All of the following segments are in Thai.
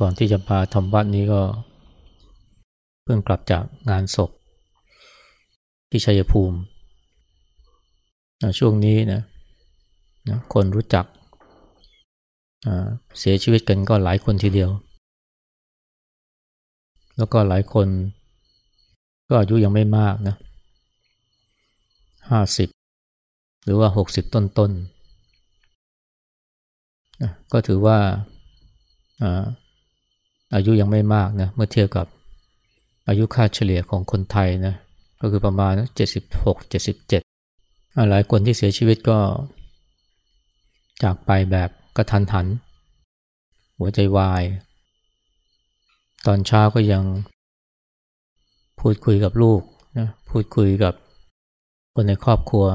ก่อนที่จะมาทำวัดนี้ก็ เพิ่งกลับจากงานศพ ที่ชัยภูมิ ช่วงนี้นะนะคนรู้จัก เสียชีวิตกันก็หลายคนทีเดียว แล้วก็หลายคน ก็อายุยังไม่มากนะห้าสิบหรือว่าหกสิบต้นๆก็ถือว่า อายุยังไม่มากนะเมื่อเทียบกับอายุค่าเฉลี่ยของคนไทยนะก็คือประมาณเจ็ดสิบหกเจ็ดสิบเจ็ดหลายคนที่เสียชีวิตก็ จากไปแบบกระทันหัน หัวใจวาย ตอนเช้าก็ยังพูดคุยกับลูกนะพูดคุยกับคนในครอบครัว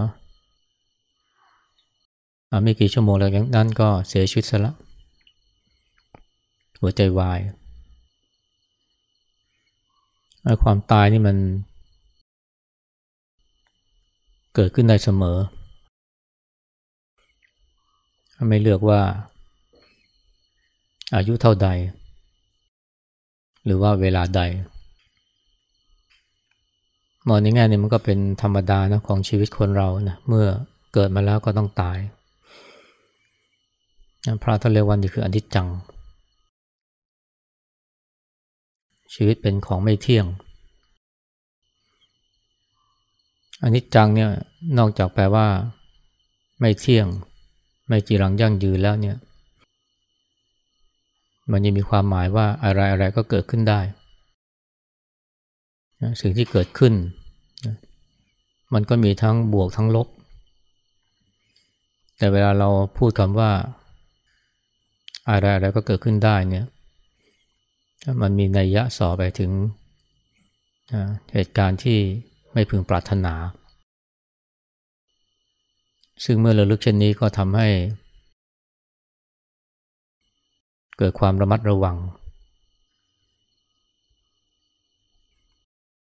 ไม่กี่ชั่วโมงแล้วนั้นก็เสียชีวิตซะละหัวใจวาย ความตายนี่มัน เกิดขึ้นได้เสมอ ไม่เลือกว่า อายุเท่าใด หรือว่าเวลาใดมองในแง่นี้มันก็เป็นธรรมดานะของชีวิตคนเรานะเมื่อเกิดมาแล้วก็ต้องตายพระท่านเรียกว่านี่คืออนิจจัง ชีวิตเป็นของไม่เที่ยงอันิจจังเนี่ยนอกจากแปลว่า ไม่เที่ยง ไม่จีรังยั่งยืนแล้วเนี่ย มันยังมีความหมายว่าอะไรอะไรก็เกิดขึ้นได้ สิ่งที่เกิดขึ้น มันก็มีทั้งบวกทั้งลบ แต่เวลาเราพูดคำว่า อะไรอะไรก็เกิดขึ้นได้เนี่ย มันมีนัยยะสอไปถึงเหตุการณ์ที่ไม่พึงปรารถนา ซึ่งเมื่อระลึกเช่นนี้ก็ทำให้ เกิดความระมัดระวัง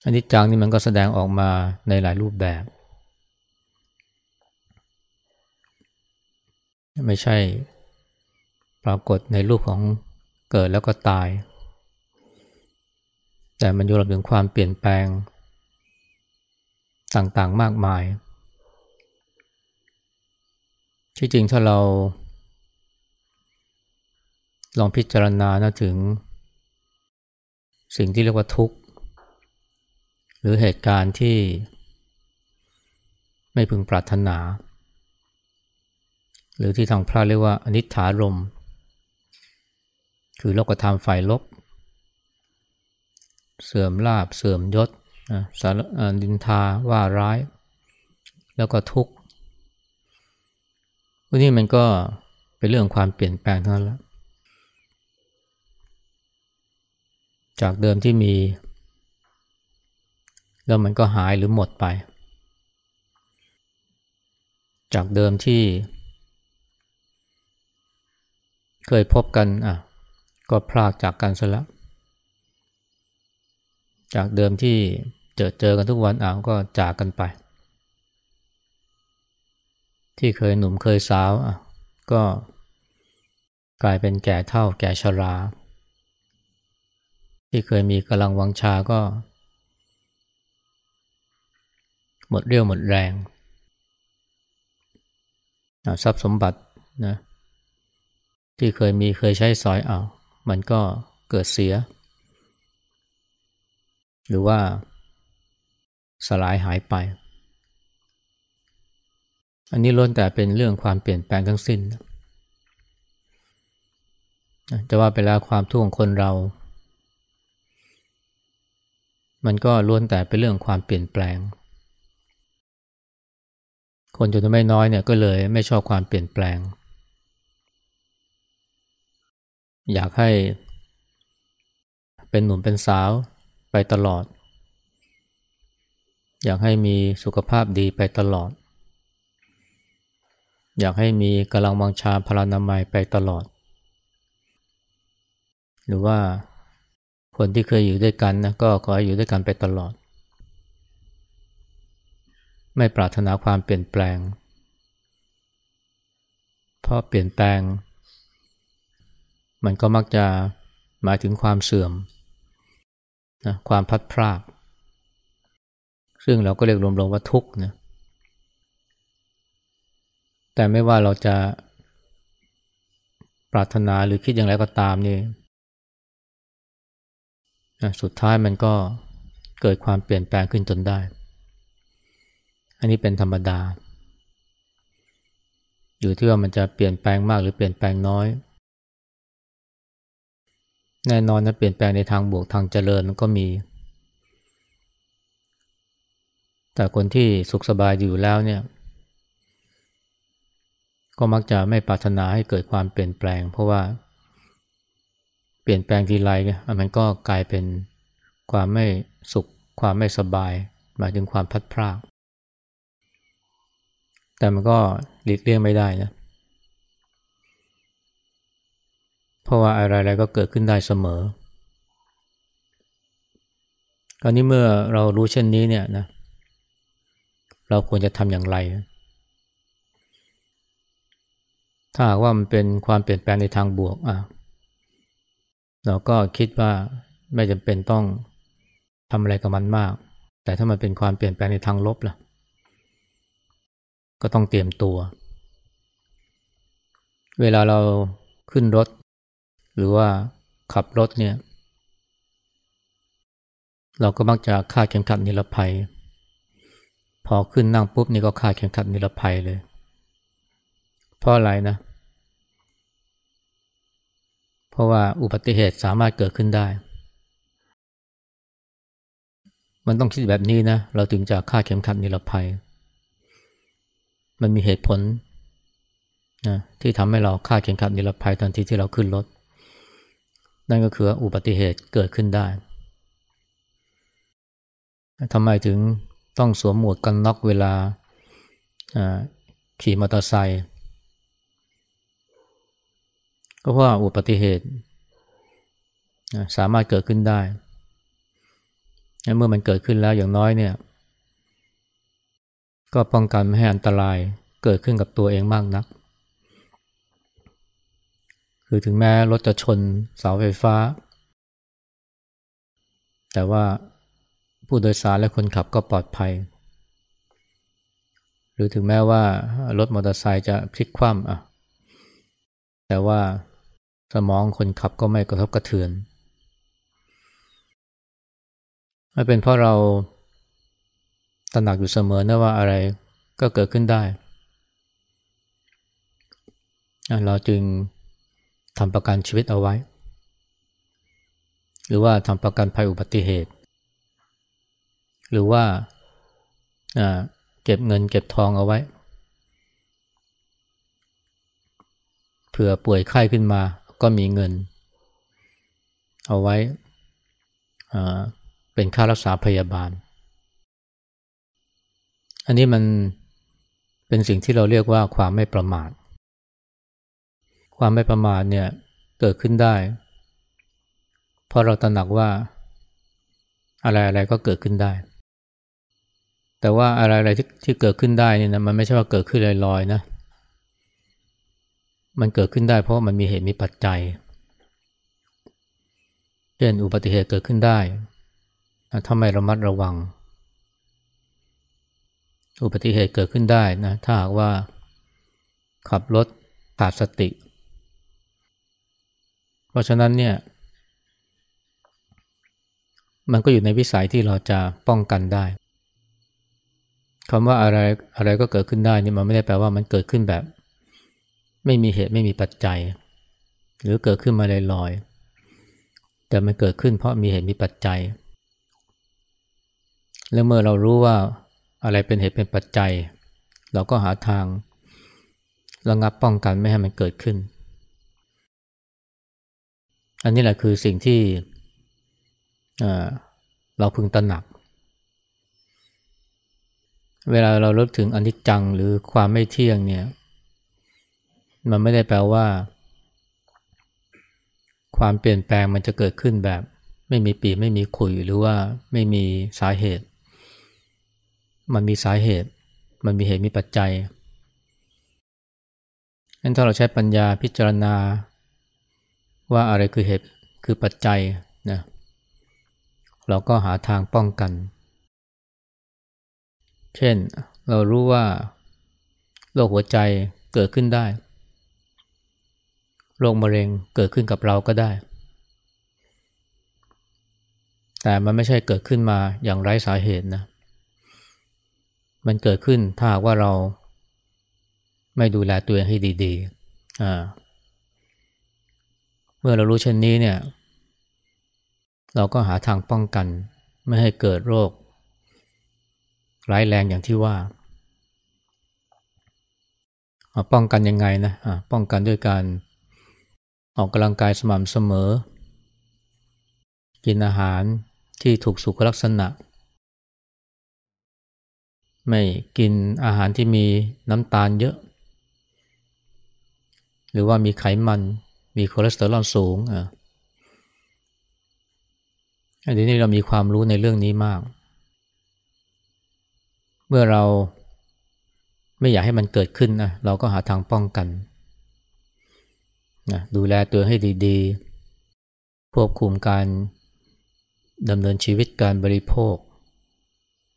อันนี้จังนี่มันก็แสดงออกมาในหลายรูปแบบ ไม่ใช่ปรากฏในรูปของเกิดแล้วก็ตาย แต่มันอยู่ระถึงความเปลี่ยนแปลงต่างๆมากมาย ที่จริงถ้าเรา ลองพิจารณานะถึง สิ่งที่เรียกว่าทุกข์ หรือเหตุการณ์ที่ ไม่พึงปรารถนา หรือที่ทางพระเรียกว่าอนิจฐารม คือโลกธรรมฝ่ายลบ เสื่อมลาบเสื่อมยศสารดินทาว่าร้าย แล้วก็ทุกข์พวกนี้มันก็เป็นเรื่องความเปลี่ยนแปลงทั้งนั้นล้วจากเดิมที่มี แล้วมันก็หายหรือหมดไป จากเดิมที่ เคยพบกันอะก็พลากจากกันซะแล้ว จากเดิมที่เจอเจอกันทุกวันอะก็จากกันไป ที่เคยหนุ่มเคยสาวอะก็กลายเป็นแก่เท่าแก่ชรา ที่เคยมีกำลังวังชาก็ หมดเรี่ยวหมดแรงทรัพย์สมบัตินะที่เคยมีเคยใช้สอยเอามันก็เกิดเสีย หรือว่าสลายหายไป อันนี้ล้วนแต่เป็นเรื่องความเปลี่ยนแปลงทั้งสิ้น จะว่าไปแล้วความทุกข์ของคนเรา มันก็ล้วนแต่เป็นเรื่องความเปลี่ยนแปลง คนจำนวนไม่น้อยเนี่ยก็เลยไม่ชอบความเปลี่ยนแปลง อยากให้เป็นหนุ่มเป็นสาว ไปตลอด อยากให้มีสุขภาพดีไปตลอด อยากให้มีกำลังวังชาพลานามัยไปตลอด หรือว่าคนที่เคยอยู่ด้วยกันนะก็ขออยู่ด้วยกันไปตลอด ไม่ปรารถนาความเปลี่ยนแปลง เพราะเปลี่ยนแปลง มันก็มักจะหมายถึงความเสื่อม นะความพัดพรากซึ่งเราก็เรียกรวมๆว่าทุกข์นะแต่ไม่ว่าเราจะปรารถนาหรือคิดอย่างไรก็ตามนี่สุดท้ายมันก็เกิดความเปลี่ยนแปลงขึ้นจนได้ อันนี้เป็นธรรมดา อยู่ที่ว่ามันจะเปลี่ยนแปลงมากหรือเปลี่ยนแปลงน้อย แน่นอนนะเปลี่ยนแปลงในทางบวกทางเจริญมันก็มี แต่คนที่สุขสบายอยู่แล้วเนี่ย ก็มักจะไม่ปรารถนาให้เกิดความเปลี่ยนแปลง เพราะว่า เปลี่ยนแปลงทีไรมันก็กลายเป็นความไม่สุข ความไม่สบาย หมายถึงความพัดพรากแต่มันก็หลีกเลี่ยงไม่ได้นะ เพราะว่าอะไรๆก็เกิดขึ้นได้เสมอคราวนี้เมื่อเรารู้เช่นนี้เนี่ยนะเราควรจะทำอย่างไร ถ้าหากว่ามันเป็นความเปลี่ยนแปลงในทางบวกอะเราก็คิดว่าไม่จำเป็นต้องทำอะไรกับมันมาก แต่ถ้ามันเป็นความเปลี่ยนแปลงในทางลบล่ะ ก็ต้องเตรียมตัว เวลาเราขึ้นรถ หรือว่าขับรถเนี่ย เราก็มักจะคาดเข็มขัดนิรภัย พอขึ้นนั่งปุ๊บนี่ก็คาดเข็มขัดนิรภัยเลย เพราะอะไรนะ เพราะว่าอุบัติเหตุสามารถเกิดขึ้นได้ มันต้องคิดแบบนี้นะ เราถึงจะค่าเข็มขัดนิรภัย มันมีเหตุผลนะที่ทำให้เราค่าเข็มขัดนิรภัยทันทีที่เราขึ้นรถ นั่นก็คืออุบัติเหตุเกิดขึ้นได้ทำไมถึงต้องสวมหมวกกันน็อกเวลาขี่มอเตอร์ไซค์ก็เพราะอุบัติเหตุสามารถเกิดขึ้นได้ เมื่อมันเกิดขึ้นแล้วอย่างน้อยเนี่ย ก็ป้องกันไม่ให้อันตรายเกิดขึ้นกับตัวเองมากนัก คือถึงแม้รถจะชนเสาไฟฟ้า แต่ว่าผู้โดยสารและคนขับก็ปลอดภัย หรือถึงแม้ว่ารถมอเตอร์ไซค์จะพลิกคว่ำอะ แต่ว่าสมองคนขับก็ไม่กระทบกระเทือนมันเป็นเพราะเราตระหนักอยู่เสมอนะว่าอะไรก็เกิดขึ้นได้ เราจึง ทำประกันชีวิตเอาไว้ หรือว่าทำประกันภัยอุบัติเหตุ หรือว่าเก็บเงินเก็บทองเอาไว้เผื่อป่วยไข้ขึ้นมาก็มีเงิน เอาไว้เป็นค่ารักษาพยาบาล อันนี้มันเป็นสิ่งที่เราเรียกว่าความไม่ประมาท ความไม่ประมาทเนี่ยเกิดขึ้นได้ เพราะเราตระหนักว่าอะไรอะไรก็เกิดขึ้นได้ แต่ว่าอะไรอะไรที่ที่เกิดขึ้นได้นี่นะมันไม่ใช่ว่าเกิดขึ้นลอยๆนะ มันเกิดขึ้นได้เพราะมันมีเหตุมีปัจจัย เช่นอุบัติเหตุเกิดขึ้นได้ ถ้าไม่ระมัดระวัง อุบัติเหตุเกิดขึ้นได้นะ ถ้าหากว่าขับรถขาดสติ เพราะฉะนั้นเนี่ย มันก็อยู่ในวิสัยที่เราจะป้องกันได้คำว่าอะไรอะไรก็เกิดขึ้นได้นี่มันไม่ได้แปลว่ามันเกิดขึ้นแบบ ไม่มีเหตุไม่มีปัจจัย หรือเกิดขึ้นมาลอยๆแต่มันเกิดขึ้นเพราะมีเหตุมีปัจจัย และเมื่อเรารู้ว่าอะไรเป็นเหตุเป็นปัจจัย เราก็หาทางระงับป้องกันไม่ให้มันเกิดขึ้น อันนี้แหละคือสิ่งที่เราพึงตระหนัก เวลาเราลดถึงอนิจจังหรือความไม่เที่ยงเนี่ย มันไม่ได้แปลว่า ความเปลี่ยนแปลงมันจะเกิดขึ้นแบบ ไม่มีปีไม่มีขุยหรือว่าไม่มีสาเหตุ มันมีสาเหตุ มันมีเหตุมีปัจจัยงั้นถ้าเราใช้ปัญญาพิจารณา ว่าอะไรคือเหตุคือปัจจัยนะเราก็หาทางป้องกัน เช่นเรารู้ว่าโรคหัวใจเกิดขึ้นได้โรคมะเร็งเกิดขึ้นกับเราก็ได้ แต่มันไม่ใช่เกิดขึ้นมาอย่างไร้สาเหตุนะ มันเกิดขึ้นถ้าว่าเราไม่ดูแลตัวเองให้ดีๆ อ่า เมื่อเรารู้เช่นนี้เนี่ย เราก็หาทางป้องกัน ไม่ให้เกิดโรค ร้ายแรงอย่างที่ว่า ป้องกันยังไงนะป้องกันด้วยการออกกำลังกายสม่ำเสมอ กินอาหารที่ถูกสุขลักษณะ ไม่กินอาหารที่มีน้ำตาลเยอะ หรือว่ามีไขมัน มีคอเลสเตอรอลสูงอะอันนี้เรามีความรู้ในเรื่องนี้มาก เมื่อเราไม่อยากให้มันเกิดขึ้นนะเราก็หาทางป้องกันนะดูแลตัวให้ดีๆ ควบคุมการดำเนินชีวิตการบริโภค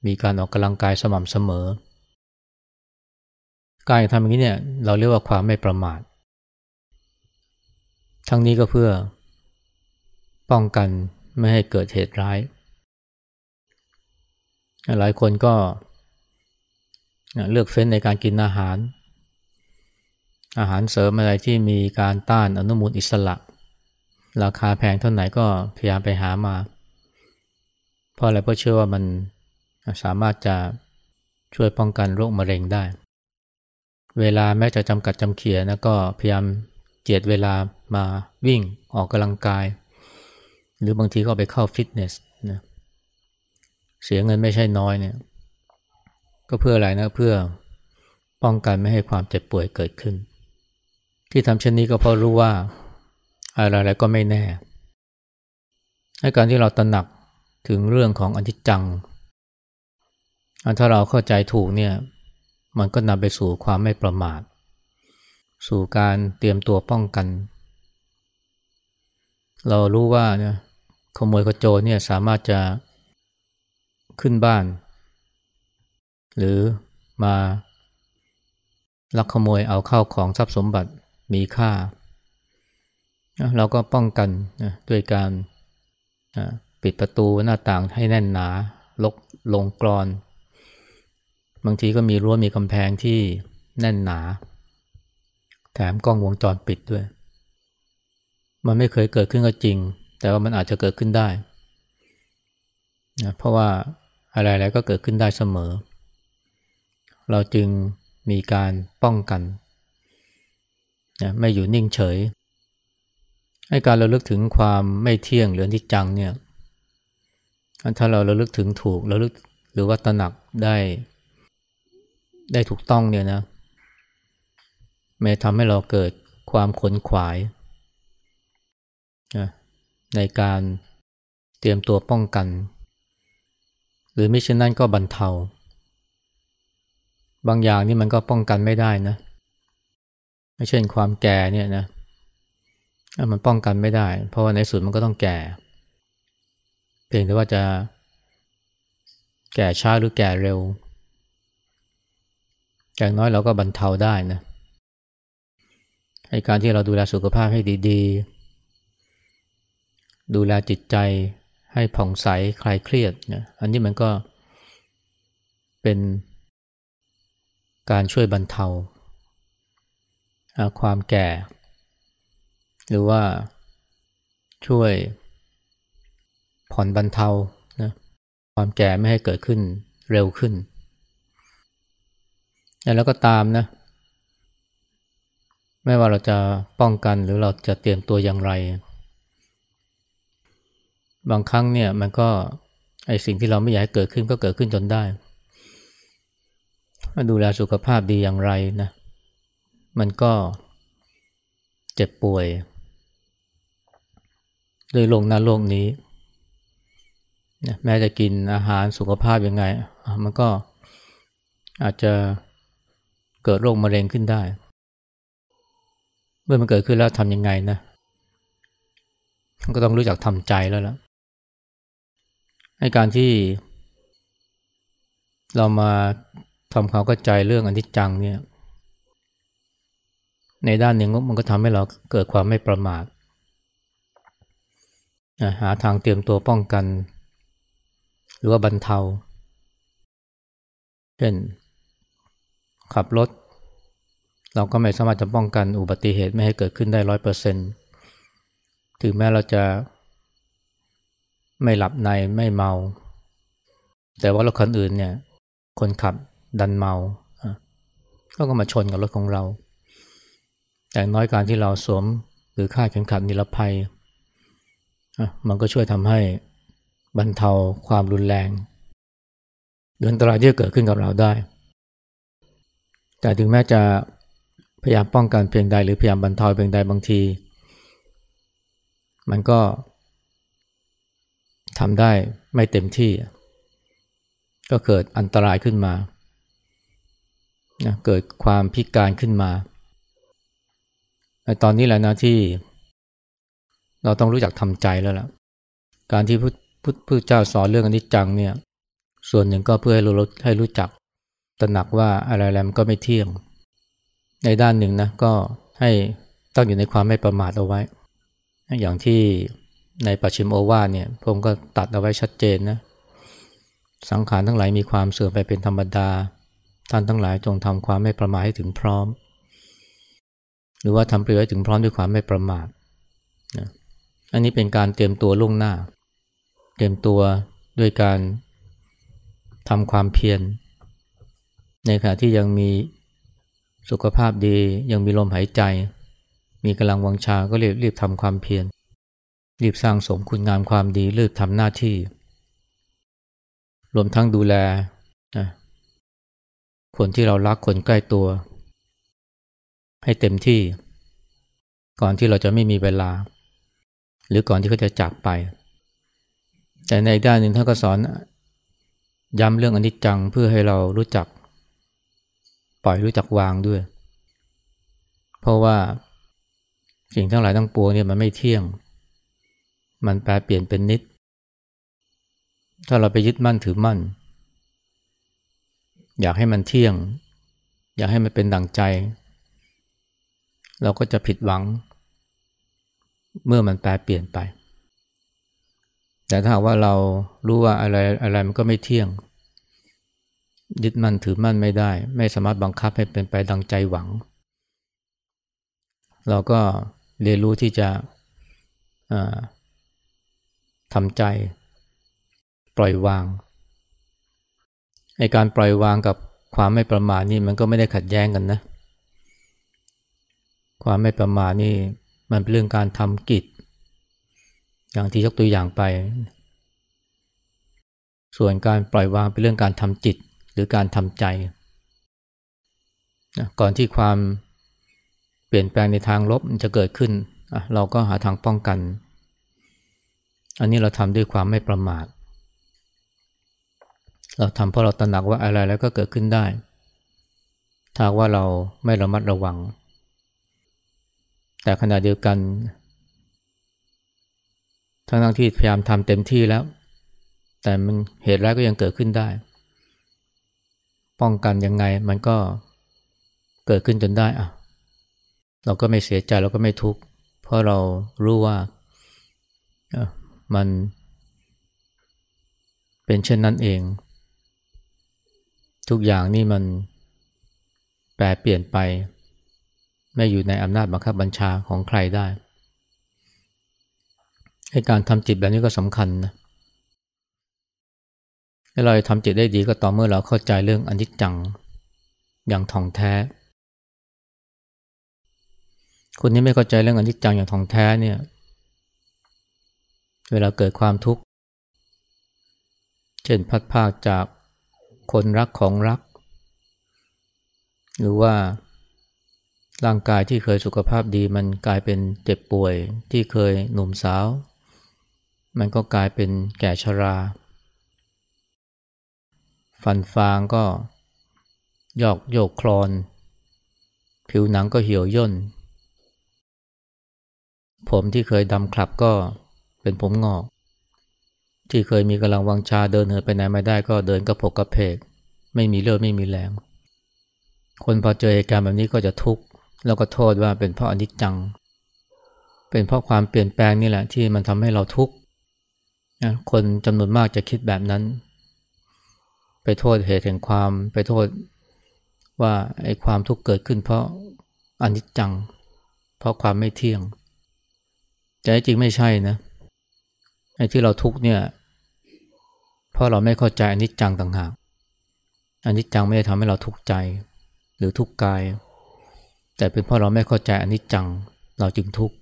มีการออกกำลังกายสม่ำเสมอ การทำอย่างนี้เนี่ยเราเรียกว่าความไม่ประมาท ทั้งนี้ก็เพื่อป้องกันไม่ให้เกิดเหตุร้าย หลายคนก็เลือกเฟ้นในการกินอาหาร อาหารเสริมอะไรที่มีการต้านอนุมูลอิสระ ราคาแพงเท่าไหร่ก็พยายามไปหามา เพราะอะไรเพราะเชื่อว่ามันสามารถจะช่วยป้องกันโรคมะเร็งได้ เวลาแม้จะจำกัดจำเขียนะก็พยายาม เจียดเวลามาวิ่งออกกำลังกาย หรือบางทีก็ไปเข้าฟิตเนสนะเสียเงินไม่ใช่น้อยเนี่ย ก็เพื่ออะไรนะเพื่อป้องกันไม่ให้ความเจ็บป่วยเกิดขึ้น ที่ทำเช่นนี้ก็เพราะรู้ว่าอะไรๆก็ไม่แน่ให้การที่เราตระหนักถึงเรื่องของอนิจจังถ้าเราเข้าใจถูกเนี่ย มันก็นำไปสู่ความไม่ประมาท สู่การเตรียมตัวป้องกัน เรารู้ว่าเนี่ยขโมยขโจรเนี่ยสามารถจะขึ้นบ้าน หรือมาลักขโมยเอาเข้าของทรัพย์สมบัติมีค่า เราก็ป้องกันนะด้วยการปิดประตูหน้าต่างให้แน่นหนา ลกลงกรอน บางทีก็มีรั้วมีกำแพงที่แน่นหนา แถมกล้องวงจรปิดด้วย มันไม่เคยเกิดขึ้นก็จริง แต่ว่ามันอาจจะเกิดขึ้นได้นะเพราะว่าอะไรๆก็เกิดขึ้นได้เสมอ เราจึงมีการป้องกันนะไม่อยู่นิ่งเฉย ให้การเราลึกถึงความไม่เที่ยงหรือที่จังเนี่ย ถ้าเราเราลึกถึงถูกเราลึกหรือว่าตระหนักได้ ได้ถูกต้องเนี่ยนะ ม่ทำให้เราเกิดความขนขวายในการเตรียมตัวป้องกัน หรือไม่เช่นนั้นก็บรรเทา บางอย่างนี่มันก็ป้องกันไม่ได้นะเช่นความแก่เนี่ยนะมันป้องกันไม่ได้ เพราะว่าในสุดมันก็ต้องแก่ เพียงแต่ว่าจะแก่ช้าหรือแก่เร็วอย่างน้อยเราก็บรรเทาได้นะ ในการที่เราดูแลสุขภาพให้ดีๆ ดูแลจิตใจให้ผ่องใสคลายเครียดเนี่ยอันนี้มันก็เป็นการช่วยบรรเทา ความแก่ หรือว่าช่วยผ่อนบรรเทานะความแก่ไม่ให้เกิดขึ้นเร็วขึ้น แล้วก็ตามนะ ไม่ว่าเราจะป้องกันหรือเราจะเตรียมตัวอย่างไร บางครั้งเนี่ยมันก็ไอสิ่งที่เราไม่อยากให้เกิดขึ้นก็เกิดขึ้นจนได้ ดูแลสุขภาพดีอย่างไรนะ มันก็เจ็บป่วยด้วยโรคหน้าโรคนี้ แม้จะกินอาหารสุขภาพยังไง มันก็อาจจะเกิดโรคมะเร็งขึ้นได้ มื่อมันเกิดขึ้นแล้วทำยังไงนะก็ต้องรู้จักทำใจแล้วล่ะให้การที่เรามาทำความเข้าใจเรื่องอนิจจังเนี่ย ในด้านหนึ่งมันก็ทำให้เราเกิดความไม่ประมาทหาทางเตรียมตัวป้องกัน หรือว่าบรรเทา เช่น ขับรถ เราก็ไม่สามารถจะป้องกันอุบัติเหตุไม่ให้เกิดขึ้นได้ร้อยเปอร์เซ็นต์ถึงแม้เราจะไม่หลับในไม่เมา แต่ว่ารถคันอื่นเนี่ยคนขับดันเมาก็ก็มาชนกับรถของเรา แต่น้อยการที่เราสวมหรือคาดเข็มขัดนิรภัย มันก็ช่วยทำให้บรรเทาความรุนแรงหรืออันตรายที่เกิดขึ้นกับเราได้ แต่ถึงแม้จะ พยายามป้องกันเพียงใดหรือพยายามบรรเทาเพียงใดบางที มันก็ทำได้ไม่เต็มที่ ก็เกิดอันตรายขึ้นมาเกิดความพิการขึ้นมาตอนนี้แหละนะที่ เราต้องรู้จักทำใจแล้วล่ะ การที่พุทธพุทธเจ้าสอนเรื่องอนิจจังเนี่ย ส่วนหนึ่งก็เพื่อให้รู้ให้รู้จักตระหนักว่าอะไรๆมันก็ไม่เที่ยง ในด้านหนึ่งนะก็ให้ตั้งอยู่ในความไม่ประมาทเอาไว้ อย่างที่ในปัจฉิมโอวาเนี่ยพระองค์ก็ตัดเอาไว้ชัดเจนนะสังขารทั้งหลายมีความเสื่อมไปเป็นธรรมดา ท่านทั้งหลายจงทำความไม่ประมาทให้ถึงพร้อม หรือว่าทำประโยชน์ถึงพร้อมด้วยความไม่ประมาทนะอันนี้เป็นการเตรียมตัวล่วงหน้า เตรียมตัวด้วยการทำความเพียรในขณะที่ยังมี สุขภาพดียังมีลมหายใจ มีกำลังวังชาก็รีบรีบทำความเพียรรีบสร้างสมคุณงามความดีรีบทำหน้าที่ รวมทั้งดูแลนะคนที่เรารักคนใกล้ตัว ให้เต็มที่ ก่อนที่เราจะไม่มีเวลา หรือก่อนที่เขาจะจากไป แต่ในด้านหนึ่งท่านก็สอนย้ำเรื่องอนิจจังเพื่อให้เรารู้จัก ปล่อยรู้จักวางด้วย เพราะว่าสิ่งทั้งหลายทั้งปวงเนี่ยมันไม่เที่ยง มันแปลเปลี่ยนเป็นนิด ถ้าเราไปยึดมั่นถือมั่น อยากให้มันเที่ยง อยากให้มันเป็นดังใจ เราก็จะผิดหวัง เมื่อมันแปลเปลี่ยนไป แต่ถ้าว่าเรารู้ว่าอะไรอะไรมันก็ไม่เที่ยง ยึดมั่นถือมั่นไม่ได้ ไม่สามารถบังคับให้เป็นไปดังใจหวัง เราก็เรียนรู้ที่จะทำใจ ปล่อยวางในการปล่อยวางกับความไม่ประมาทนี่มันก็ไม่ได้ขัดแย้งกันนะ ความไม่ประมาทนี่มันเป็นเรื่องการทำกิจ อย่างที่ยกตัวอย่างไป ส่วนการปล่อยวางเป็นเรื่องการทำจิต รือการทำใจก่อนที่ความเปลี่ยนแปลงในทางลบจะเกิดขึ้น เราก็หาทางป้องกัน อันนี้เราทำด้วยความไม่ประมาท เราทำเพราะเราตระหนักว่าอะไรแล้วก็เกิดขึ้นได้ ถ้าว่าเราไม่ระมัดระวัง แต่ขณะเดียวกัน ทั้งทั้งที่พยายามทำเต็มที่แล้ว แต่มันเหตุร้ายก็ยังเกิดขึ้นได้ ป้องกันยังไงมันก็เกิดขึ้นจนได้อะเราก็ไม่เสียใจเราก็ไม่ทุกข์เพราะเรารู้ว่ามันเป็นเช่นนั้นเอง ทุกอย่างนี่มันแปรเปลี่ยนไป ไม่อยู่ในอำนาจบังคับบัญชาของใครได้ให้การทำจิตแบบนี้ก็สำคัญนะ เราทำจิตได้ดีก็ต่อเมื่อเราเข้าใจเรื่องอนิจจังอย่างท่องแท้ คนนี้ไม่เข้าใจเรื่องอนิจจังอย่างท่องแท้เนี่ย เวลาเกิดความทุกข์ เช่นพัดภาคจากคนรักของรัก หรือว่าร่างกายที่เคยสุขภาพดีมันกลายเป็นเจ็บป่วยที่เคยหนุ่มสาว มันก็กลายเป็นแก่ชรา ฟันฟางก็ยอกโยกคลอน ผิวหนังก็เหี่ยวย่น ผมที่เคยดำคลับก็เป็นผมงอก ที่เคยมีกำลังวังชาเดินเหินไปไหนไม่ได้ก็เดินกระพกกระเพก ไม่มีเลือดไม่มีแรง คนพอเจอเหตุการณ์แบบนี้ก็จะทุกข์แล้วก็โทษว่าเป็นเพราะอนิจจัง เป็นเพราะความเปลี่ยนแปลงนี่แหละที่มันทำให้เราทุกข์คนจำนวนมากจะคิดแบบนั้น ไปโทษเหตุแห่งความไปโทษว่าไอ้ความทุกข์เกิดขึ้น เพราะอนิจจัง เพราะความไม่เที่ยงแต่จริงไม่ใช่นะไอ้ที่เราทุกข์เนี่ยเพราะเราไม่เข้าใจอนิจจังต่างหากอนิจจังไม่ได้ทำให้เราทุกข์ใจ หรือทุกข์กาย แต่เป็นเพราะเราไม่เข้าใจอนิจจัง เราจึงทุกข์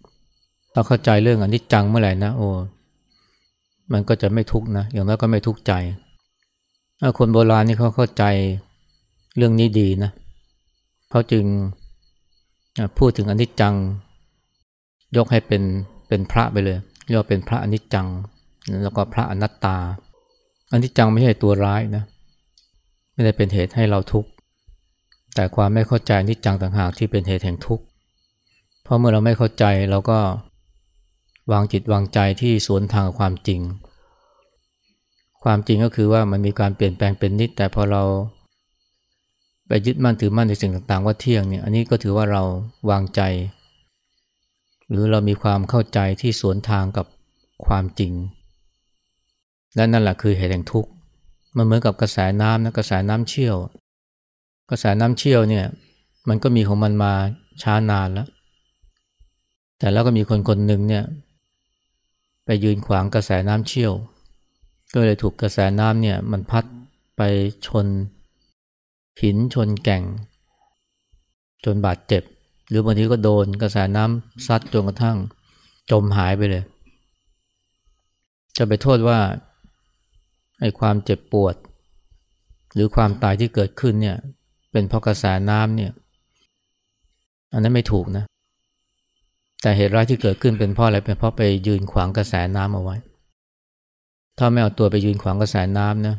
เราเข้าใจเรื่องอนิจจังเมื่อไหร่นะโอ้มันก็จะไม่ทุกข์นะอย่างน้อยก็ไม่ทุกข์ใจ คนโบราณนี่เขาเข้าใจเรื่องนี้ดีนะเขาจึงพูดถึงอนิจจัง ยกให้เป็นเป็นพระไปเลยเรียกว่าเป็นพระอนิจจัง แล้วก็พระอนัตตาอนิจจังไม่ใช่ตัวร้ายนะไม่ได้เป็นเหตุให้เราทุกข์แต่ความไม่เข้าใจอนิจจังต่างหากที่เป็นเหตุแห่งทุกข์เพราะเมื่อเราไม่เข้าใจเราก็วางจิตวางใจที่สวนทางกับความจริง ความจริงก็คือว่ามันมีการเปลี่ยนแปลงเป็นนิด แต่พอเราไปยึดมั่นถือมั่นในสิ่งต่างๆ ว่าเที่ยงเนี่ยอันนี้ก็ถือว่าเราวางใจ หรือเรามีความเข้าใจที่สวนทางกับความจริงและนั่นแหละคือเหตุแห่งทุกข์มันเหมือนกับกระแสน้ำนะกระแสน้ำเชี่ยว กระแสน้ำเชี่ยวเนี่ยมันก็มีของมันมาช้านานแล้ว แต่แล้วก็มีคนคนหนึ่งเนี่ยไปยืนขวางกระแสน้ำเชี่ยว ก็เลยถูกกระแสน้ำเนี่ยมันพัดไปชนหินชนแก่ง จนบาดเจ็บ หรือบางทีก็โดนกระแสน้ำซัดจนกระทั่งจมหายไปเลย จะไปโทษว่าไอ้ความเจ็บปวด หรือความตายที่เกิดขึ้นเนี่ยเป็นเพราะกระแสน้ำเนี่ยอันนั้นไม่ถูกนะ แต่เหตุร้ายที่เกิดขึ้นเป็นเพราะอะไรเป็นเพราะไปยืนขวางกระแสน้ำเอาไว้ ถ้าไม่เอาตัวไปยืนขวางกระแสน้ำนะ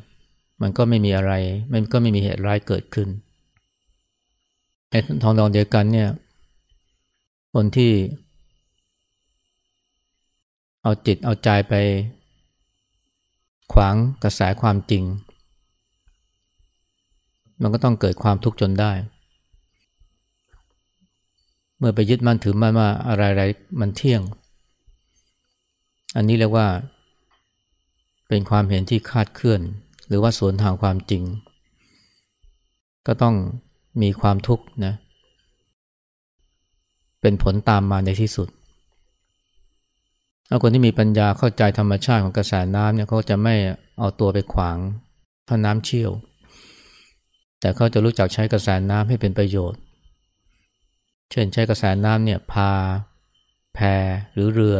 มันก็ไม่มีอะไร มันก็ไม่มีเหตุร้ายเกิดขึ้นในทองดองเดียวกันเนี่ย คนที่เอาจิตเอาใจไป ขวางกระแสความจริง มันก็ต้องเกิดความทุกข์จนได้ เมื่อไปยึดมั่นถือมั่นว่าอะไรๆมันเที่ยง อันนี้เรียกว่า เป็นความเห็นที่คาดเคลื่อน หรือว่าสวนทางความจริง ก็ต้องมีความทุกข์นะเป็นผลตามมาในที่สุดถ้าคนที่มีปัญญาเข้าใจธรรมชาติของกระแสน้ำเนี่ยเขาจะไม่เอาตัวไปขวางถ้าน้ำเชี่ยว แต่เขาจะรู้จักใช้กระแสน้ำให้เป็นประโยชน์ เช่นใช้กระแสน้ำเนี่ยพา แพหรือเรือ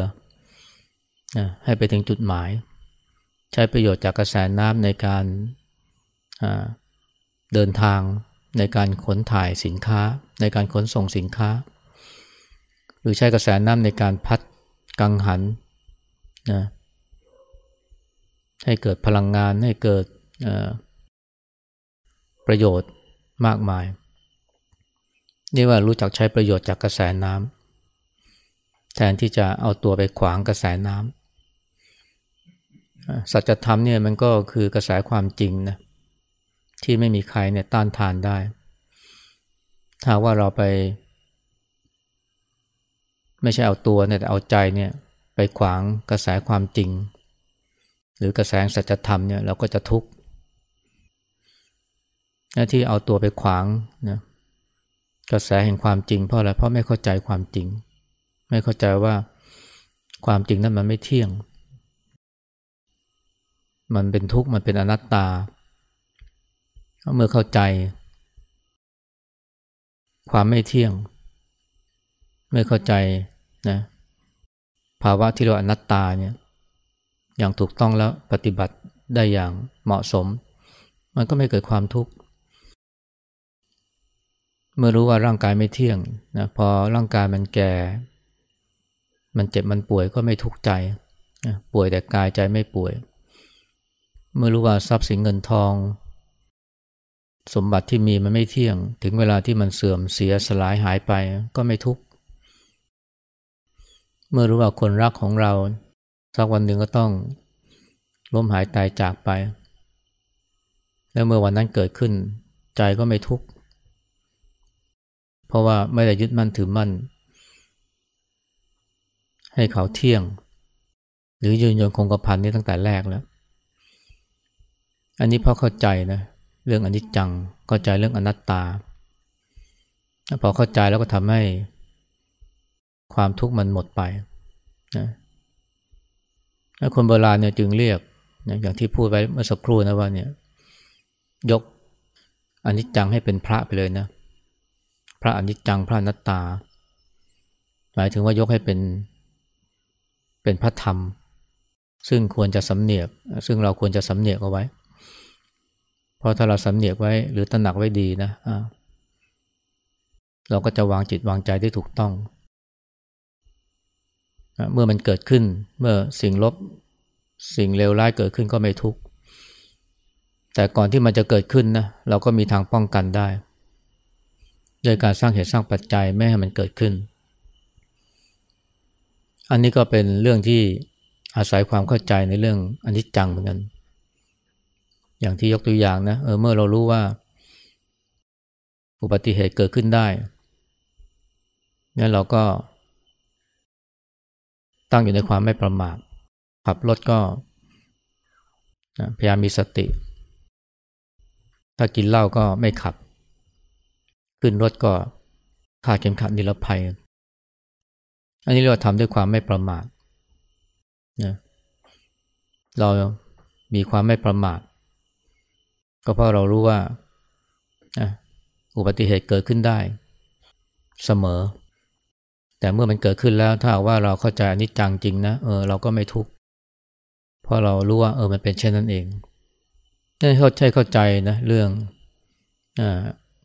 ให้ไปถึงจุดหมาย ใช้ประโยชน์จากกระแสน้ำในการเดินทางในการขนถ่ายสินค้า ในการขนส่งสินค้า หรือใช้กระแสน้ำในการพัดกังหันนะให้เกิดพลังงานให้เกิดประโยชน์มากมายนี่ว่ารู้จักใช้ประโยชน์จากกระแสน้ำแทนที่จะเอาตัวไปขวางกระแสน้ำ สัจธรรมเนี่ยมันก็คือกระแสความจริงนะที่ไม่มีใครเนี่ยต้านทานได้ ถ้าว่าเราไป ไม่ใช่เอาตัวเนี่ยแต่เอาใจเนี่ยไปขวางกระแสความจริง หรือกระแสสัจธรรมเนี่ยเราก็จะทุกข์ที่เอาตัวไปขวางนะกระแสแห่งความจริงเพราะอะไรเพราะไม่เข้าใจความจริง ไม่เข้าใจว่าความจริงนั้นมันไม่เที่ยง มันเป็นทุกข์มันเป็นอนัตตา เมื่อเข้าใจ ความไม่เที่ยงเมื่อเข้าใจนะภาวะที่เราอนัตตาเนี่ยอย่างถูกต้องแล้วปฏิบัติได้อย่างเหมาะสม มันก็ไม่เกิดความทุกข์เมื่อรู้ว่าร่างกายไม่เที่ยงนะพอร่างกายมันแก่ มันเจ็บมันป่วยก็ไม่ทุกข์ใจป่วยแต่กายใจไม่ป่วย เมื่อรู้ว่าทรัพย์สินเงินทอง สมบัติที่มีมันไม่เที่ยง ถึงเวลาที่มันเสื่อมเสียสลายหายไปก็ไม่ทุกข์เมื่อรู้ว่าคนรักของเราสักวันหนึ่งก็ต้องล้มหายตายจากไป แล้วเมื่อวันนั้นเกิดขึ้น ใจก็ไม่ทุกข์เพราะว่าไม่ได้ยึดมั่นถือมั่น ให้เขาเที่ยง หรือยืนยนคงกระพันนี้ตั้งแต่แรกแล้ว อันนี้เพราะเข้าใจนะเรื่องอนิจจังเข้าใจเรื่องอนัตตาพอเข้าใจแล้วก็ทำให้ความทุกข์มันหมดไปนะคนโบราณเนี่ยจึงเรียกนะอย่างที่พูดไว้เมื่อสักครู่นะว่าเนี่ยยกอนิจจังให้เป็นพระไปเลยนะ พระอนิจจังพระนัตตา หมายถึงว่ายกให้เป็นเป็นพระธรรม ซึ่งควรจะสำเนียก ซึ่งเราควรจะสำเนียกเอาไว้ เพราะถ้าเราสำเนียกไว้หรือตระหนักไว้ดีนะเราก็จะวางจิตวางใจได้ถูกต้อง เมื่อมันเกิดขึ้น เมื่อสิ่งลบสิ่งเลวร้ายเกิดขึ้นก็ไม่ทุกข์ แต่ก่อนที่มันจะเกิดขึ้นนะเราก็มีทางป้องกันได้ โดยการสร้างเหตุสร้างปัจจัยไม่ให้มันเกิดขึ้น อันนี้ก็เป็นเรื่องที่อาศัยความเข้าใจในเรื่องอนิจจังเหมือนกัน อย่างที่ยกตัวอย่างนะเออเมื่อเรารู้ว่า อุบัติเหตุเกิดขึ้นได้งั้นเราก็ ตั้งอยู่ในความไม่ประมาทขับรถก็พยายามมีสติ ถ้ากินเหล้าก็ไม่ขับ ขึ้นรถก็คาดเข็มขัดนิรภัย อันนี้เราทำด้วยความไม่ประมาทนะเรามีความไม่ประมาท ก็เพราะเรารู้ว่าอุบัติเหตุเกิดขึ้นได้ เสมอ แต่เมื่อมันเกิดขึ้นแล้วถ้าว่าเราเข้าใจอนิจจังจริงนะเออเราก็ไม่ทุกข์เพราะเรารู้ว่าเออมันเป็นเช่นนั้นเองนี่เข้าใจเข้าใจนะเรื่องอ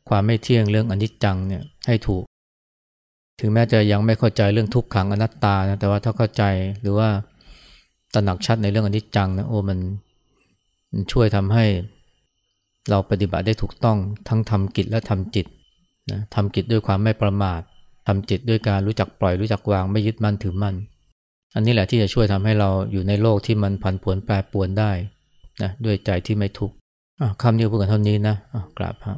ความไม่เที่ยงเรื่องอนิจจังเนี่ยให้ถูก ถึงแม้จะยังไม่เข้าใจเรื่องทุกขังอนัตตานะแต่ว่าถ้าเข้าใจหรือว่าตระหนักชัดในเรื่องอนิจจังนะโอ้มันมันช่วยทำให้ เราปฏิบัติได้ถูกต้องทั้งทำกิจและทำจิตนะทำกิจด้วยความไม่ประมาททำจิตด้วยการรู้จักปล่อยรู้จักวางไม่ยึดมั่นถือมั่น อันนี้แหละที่จะช่วยทำให้เราอยู่ในโลกที่มันผันผวนแปรปรวนได้นะด้วยใจที่ไม่ทุกข์คำนี้พูดกันเท่านี้นะกราบครับ